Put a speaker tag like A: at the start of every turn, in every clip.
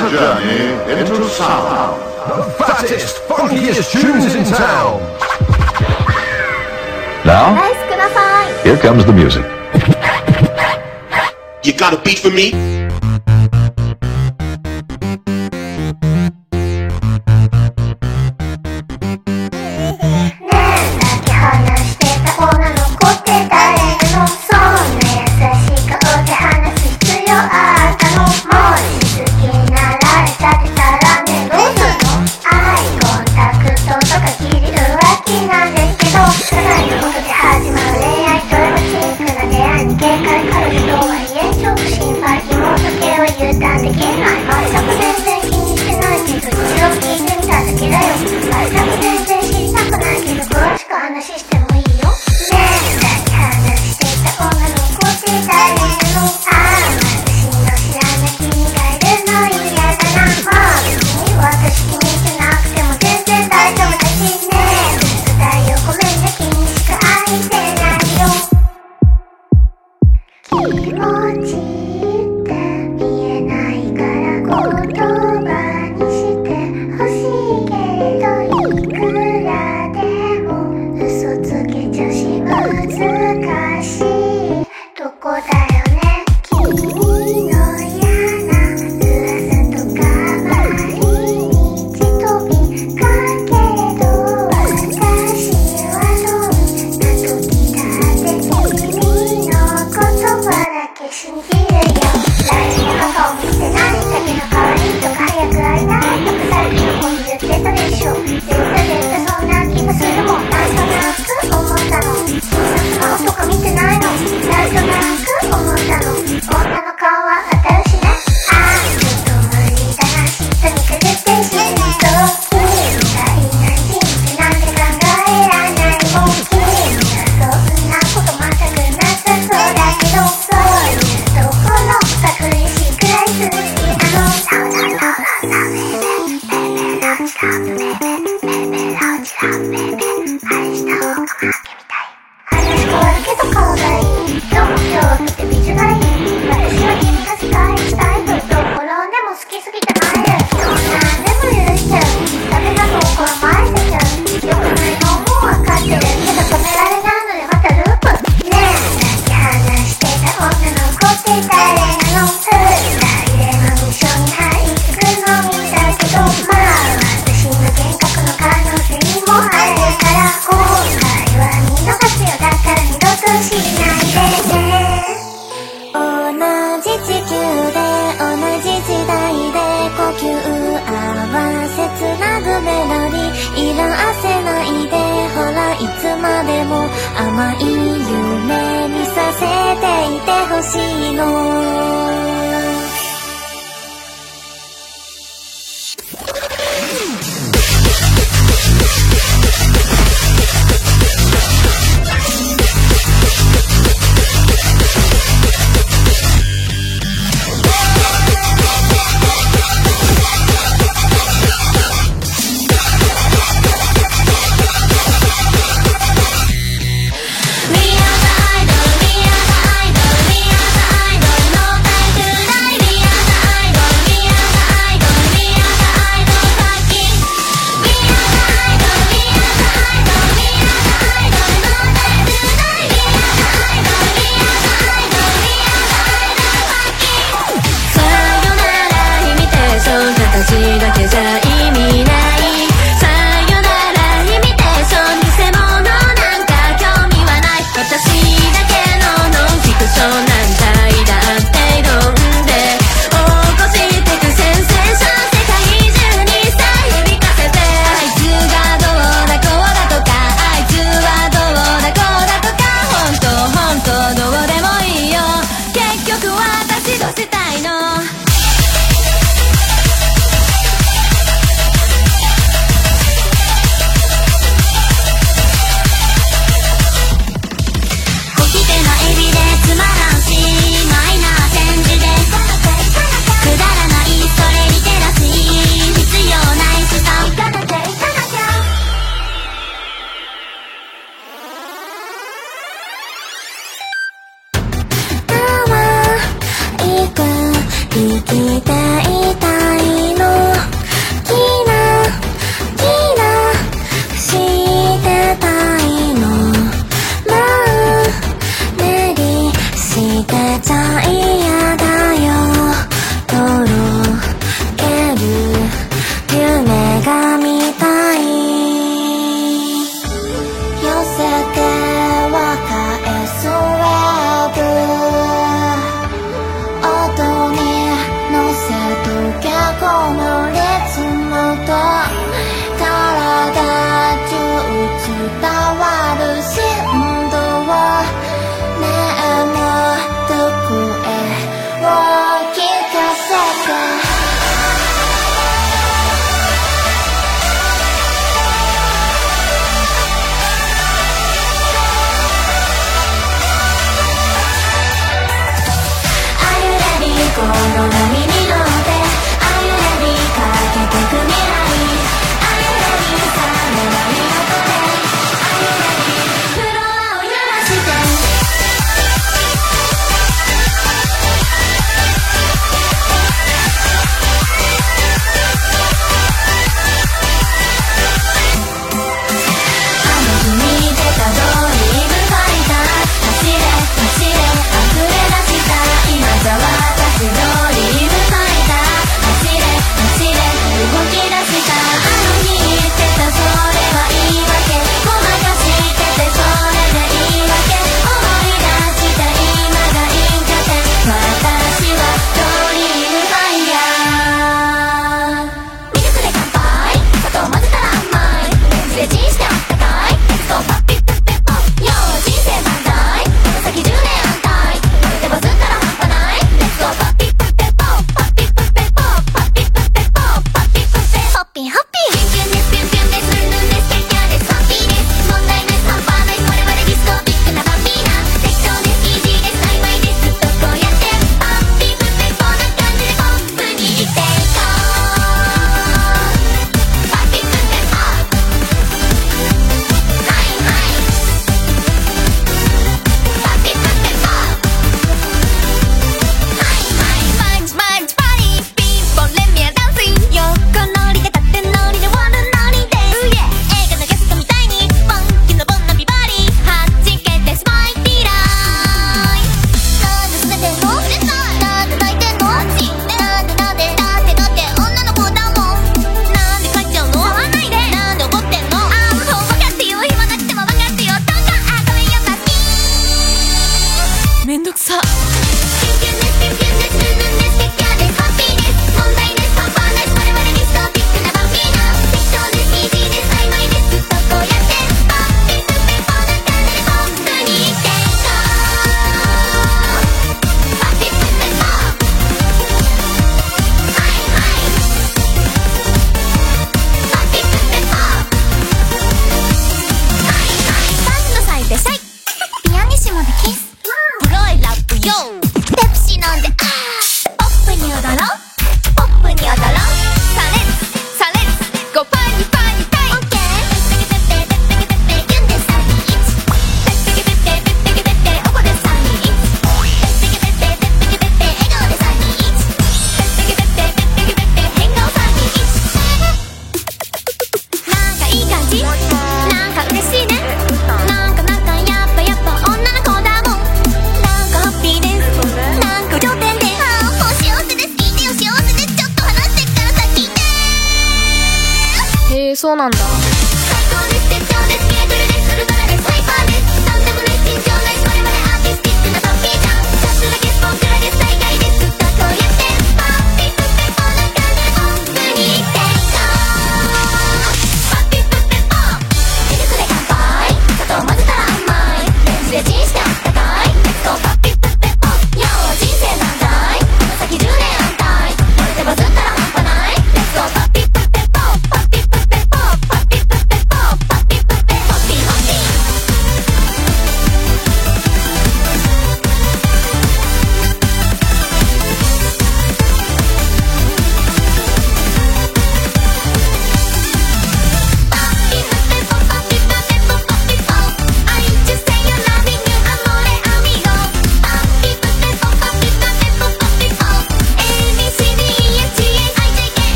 A: a journey into sound.
B: The fattest, funkiest tunes in town.
C: Now, here comes the music.
D: You got a beat for me?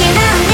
E: 好き好きなんで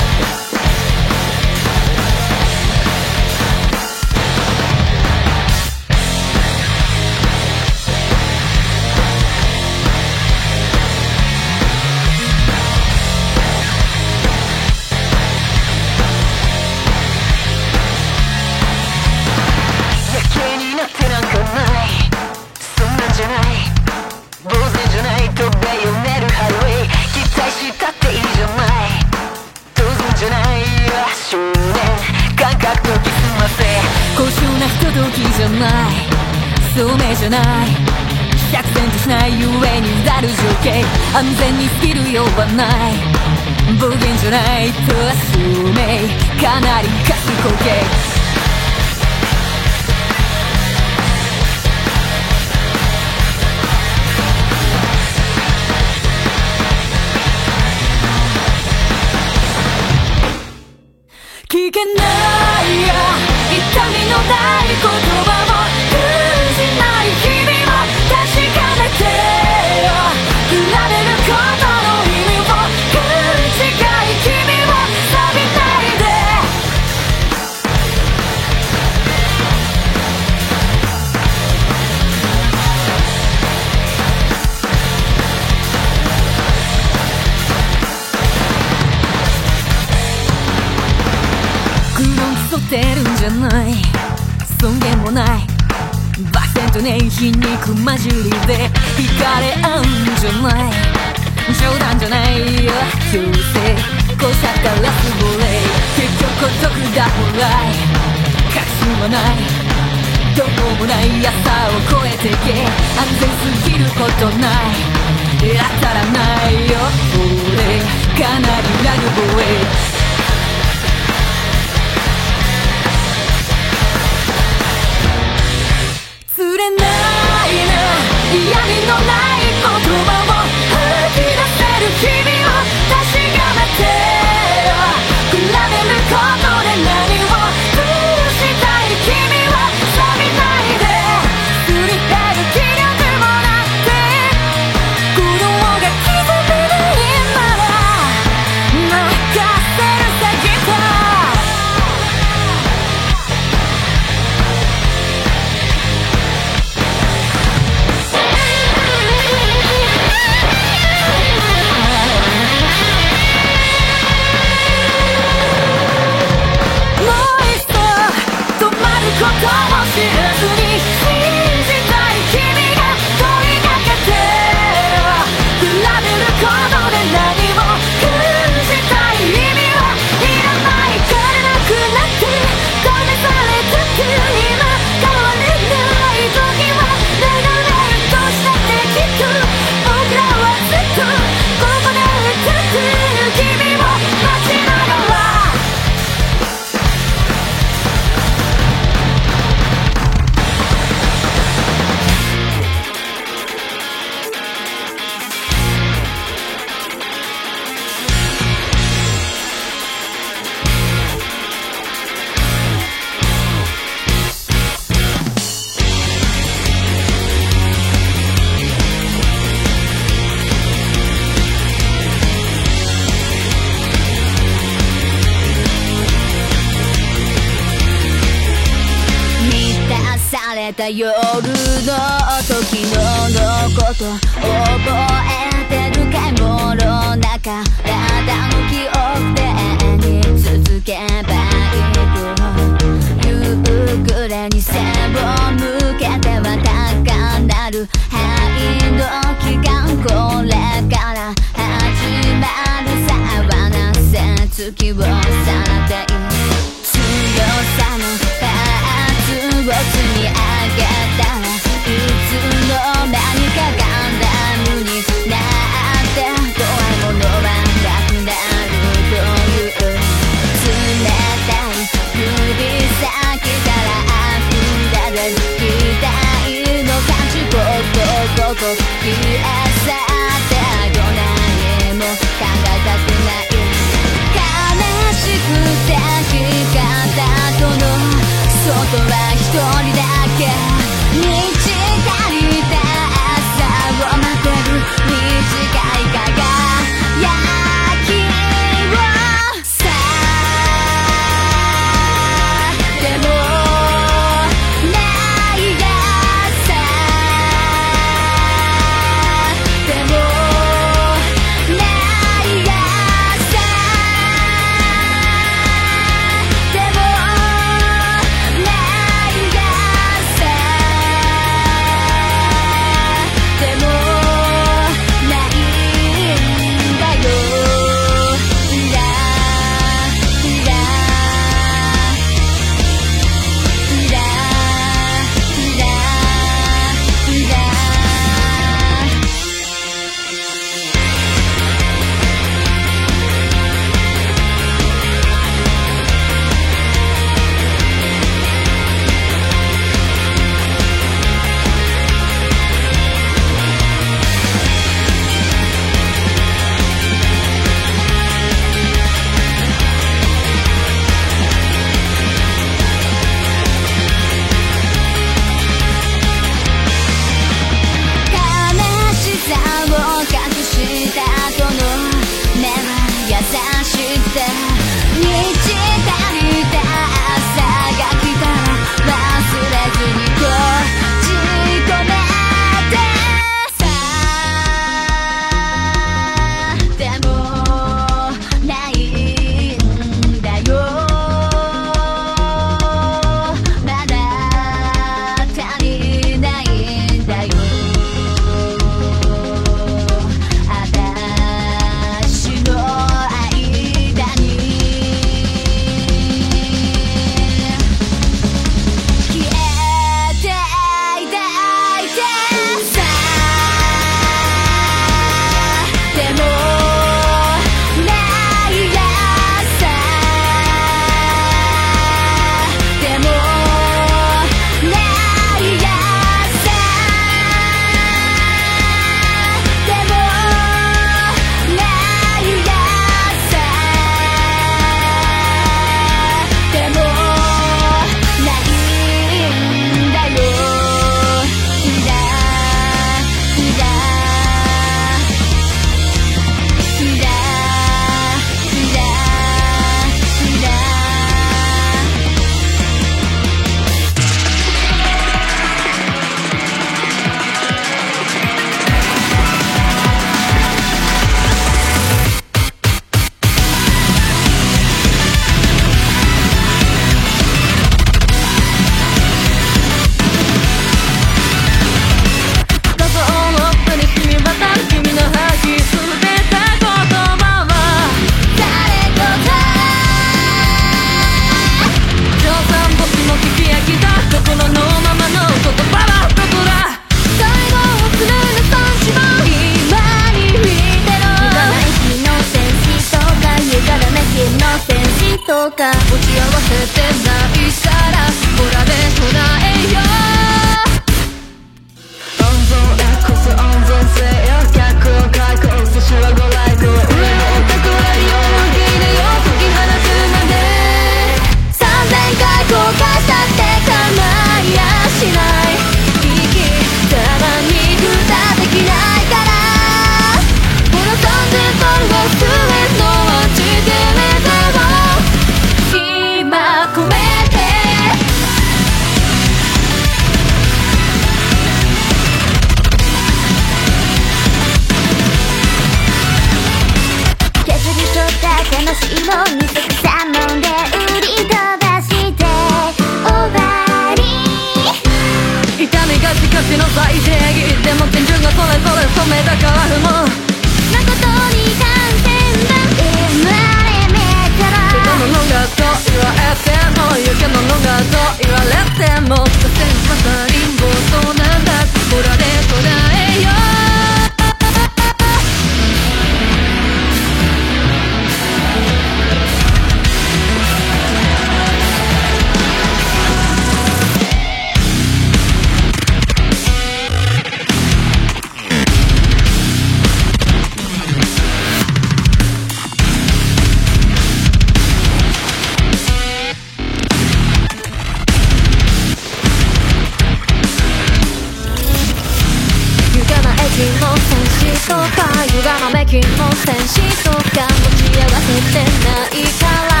F: 人の戦士とか歪まめきの戦士とか持ち合わせてないから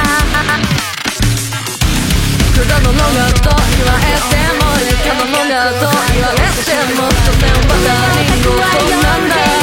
F: 果物がと言われても果物がと言われても所詮は他人事なんだ。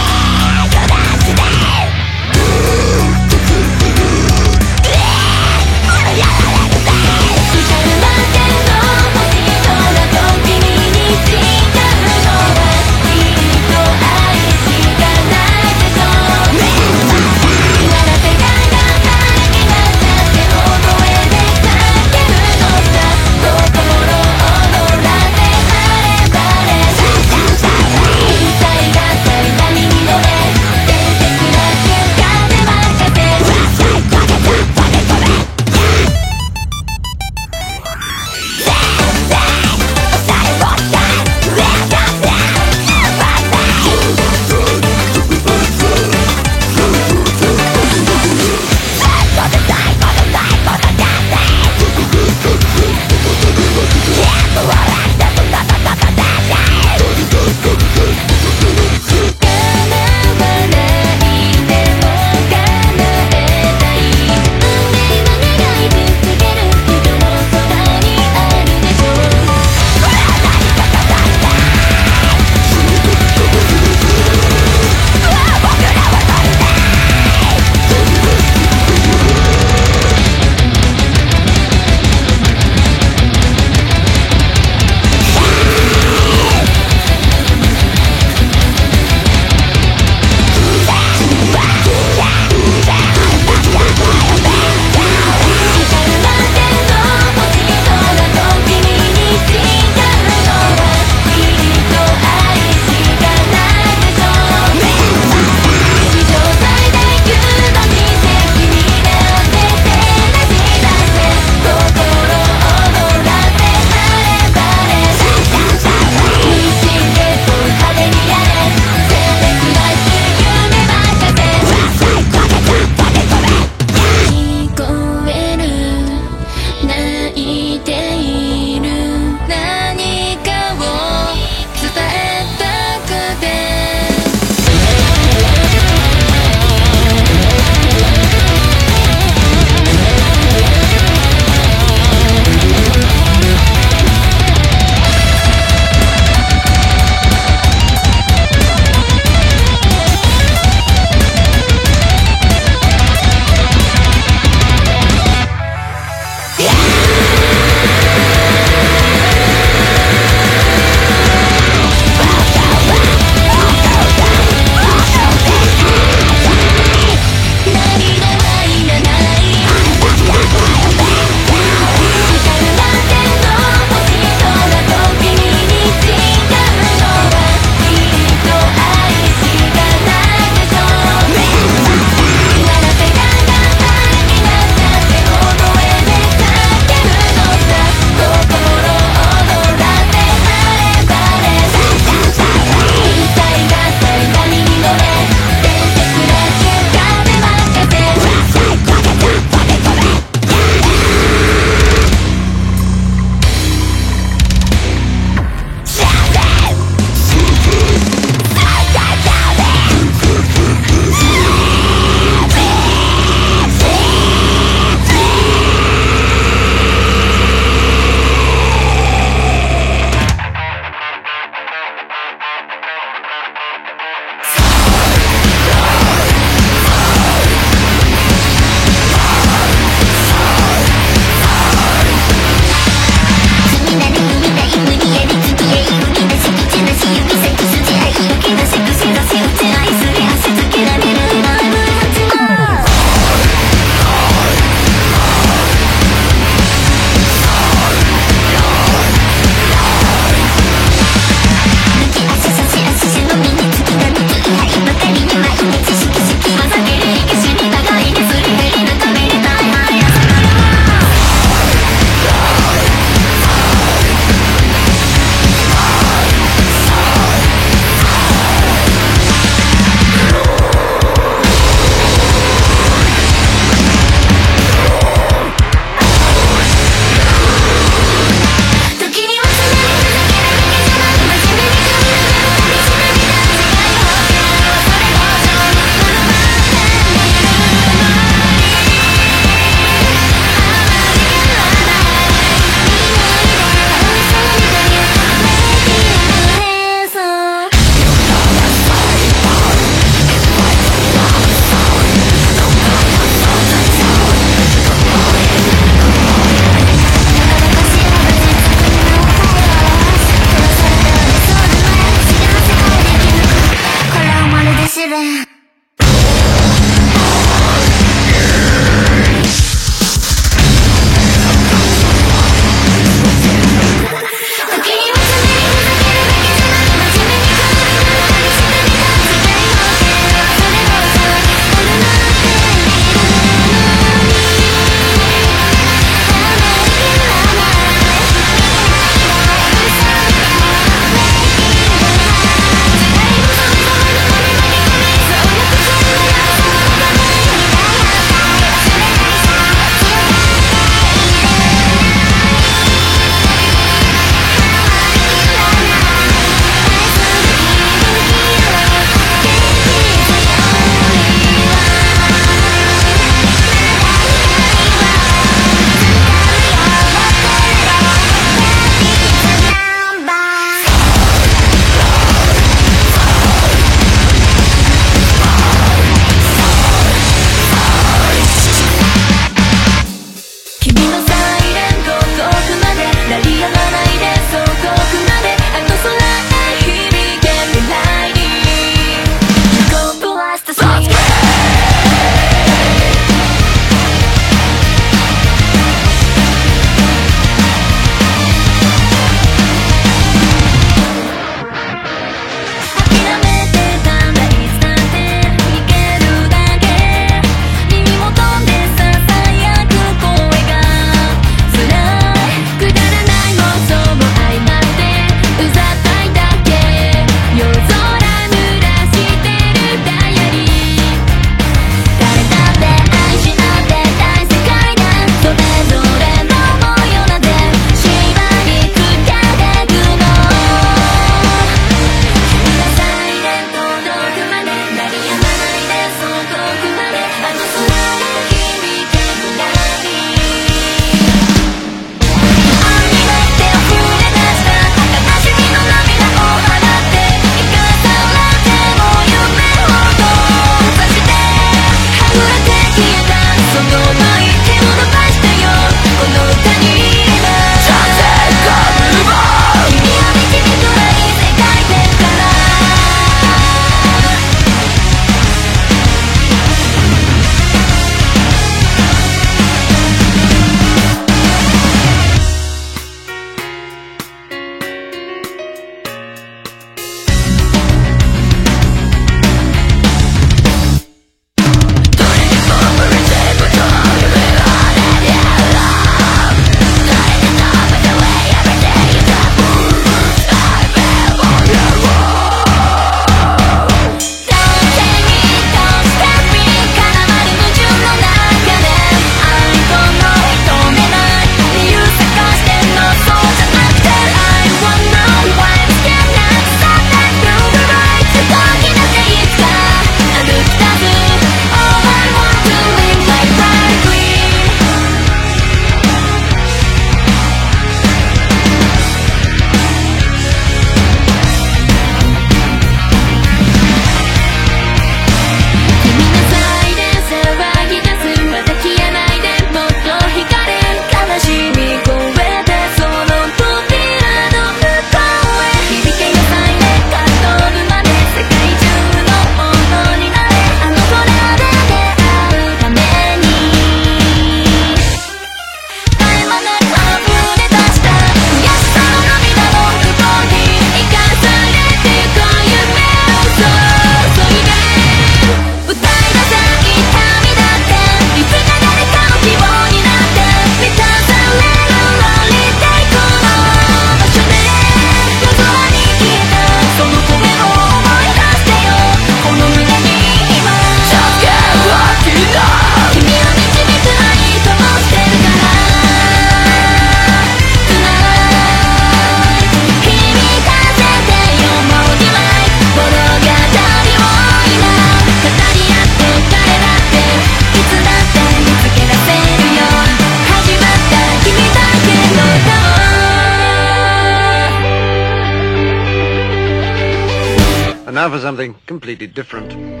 G: For something completely different.「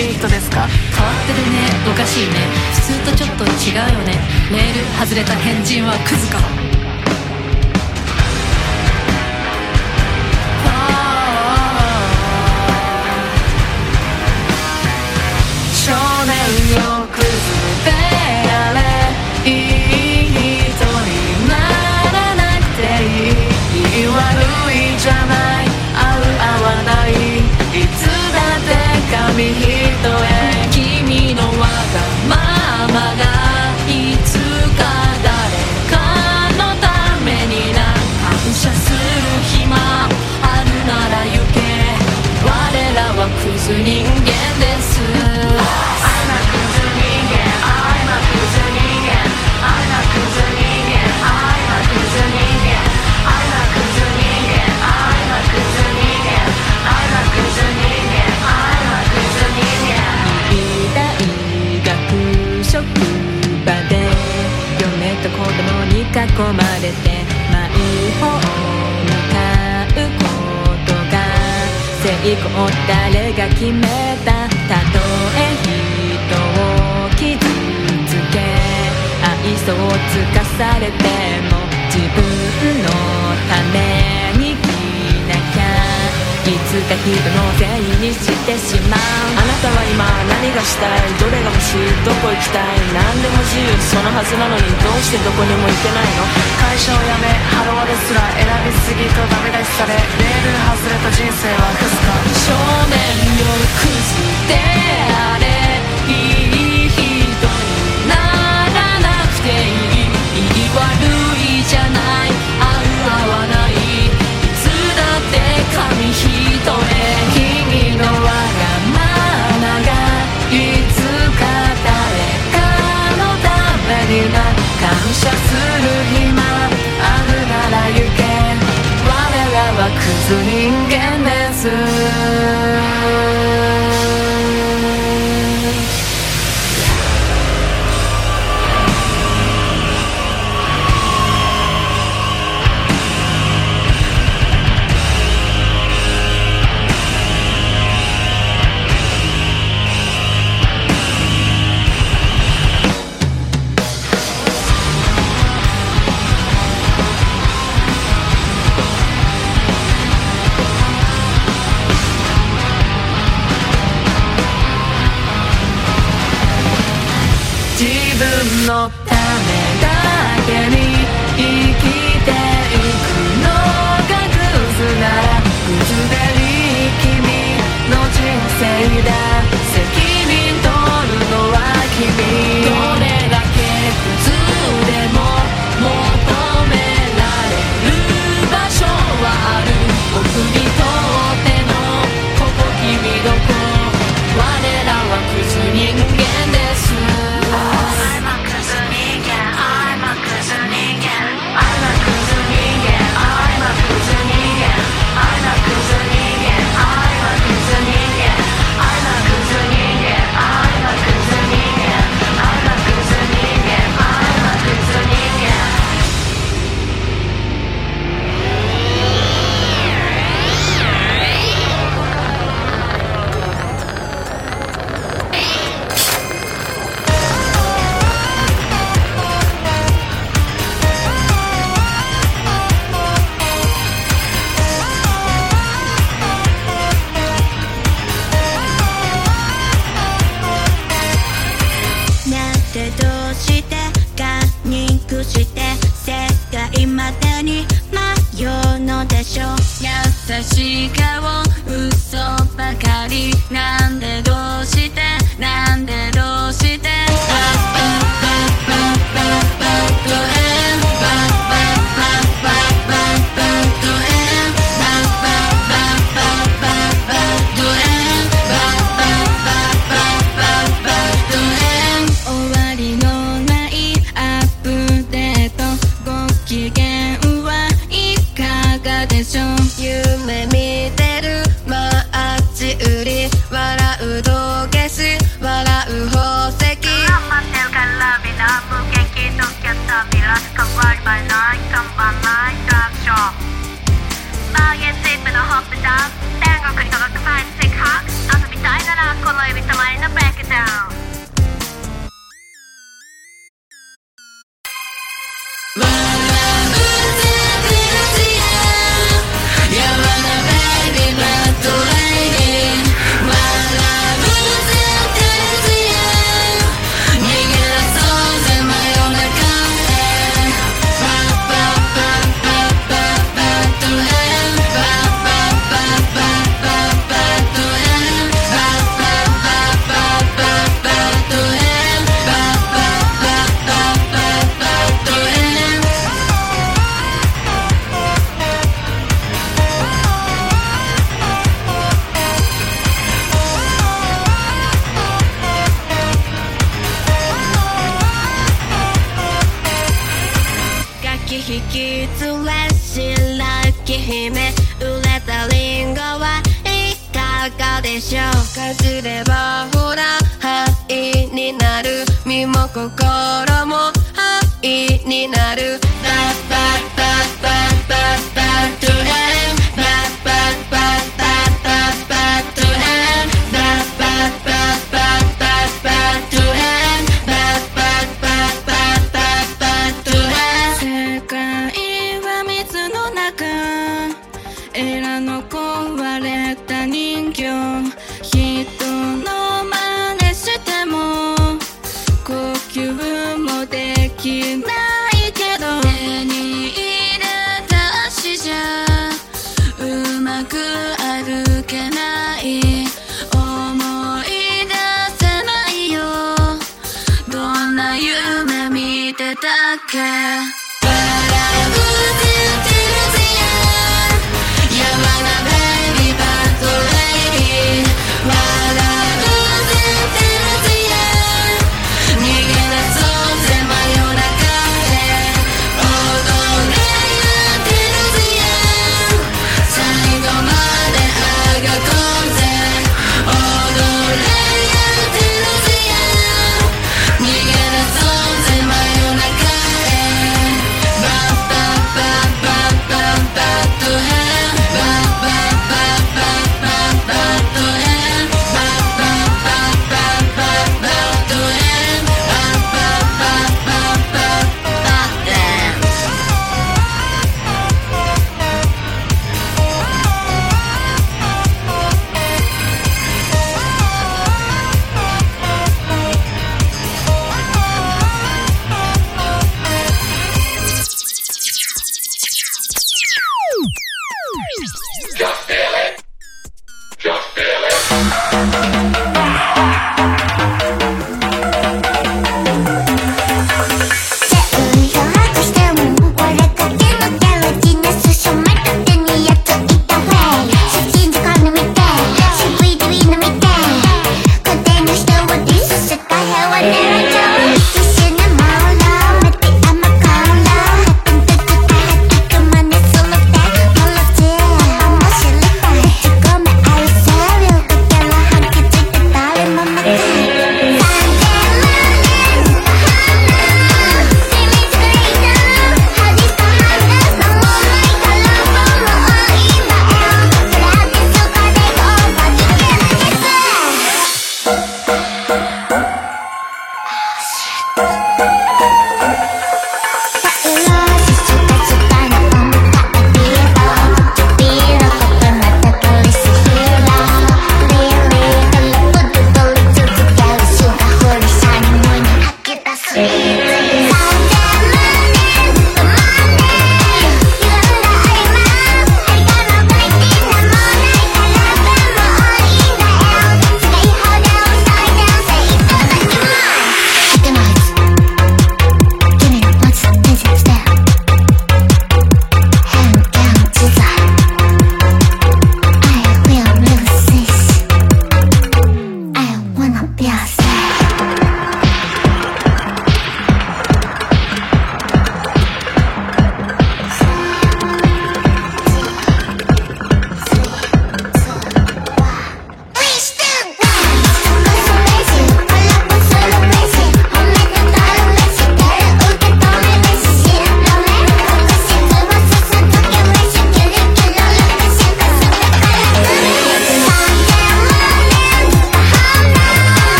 H: いい人ですか？
I: 変わってるね。おかしいね。普通とちょっと違うよね。メール外れた変人はクズか。ま
J: れてマイホーム買うことが成功誰が決めたたとえ人を傷つけ愛想をつかされても自分のためにいつか人のせいにしてしまう。
H: あなたは今何がしたい？どれが欲しい？どこ行きたい？何でも自由そのはずなのにどうしてどこにも行けないの？会社を辞めハロワですら選びすぎとダメ出しされレール外れた人生はクズか。
I: 少年よクズであれいい人にならなくていい。いい悪いじゃない。
J: 感謝する暇あるなら行け。我らはクズ人間です。生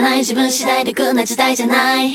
J: ない。自分
F: 次第でくな時代じゃない。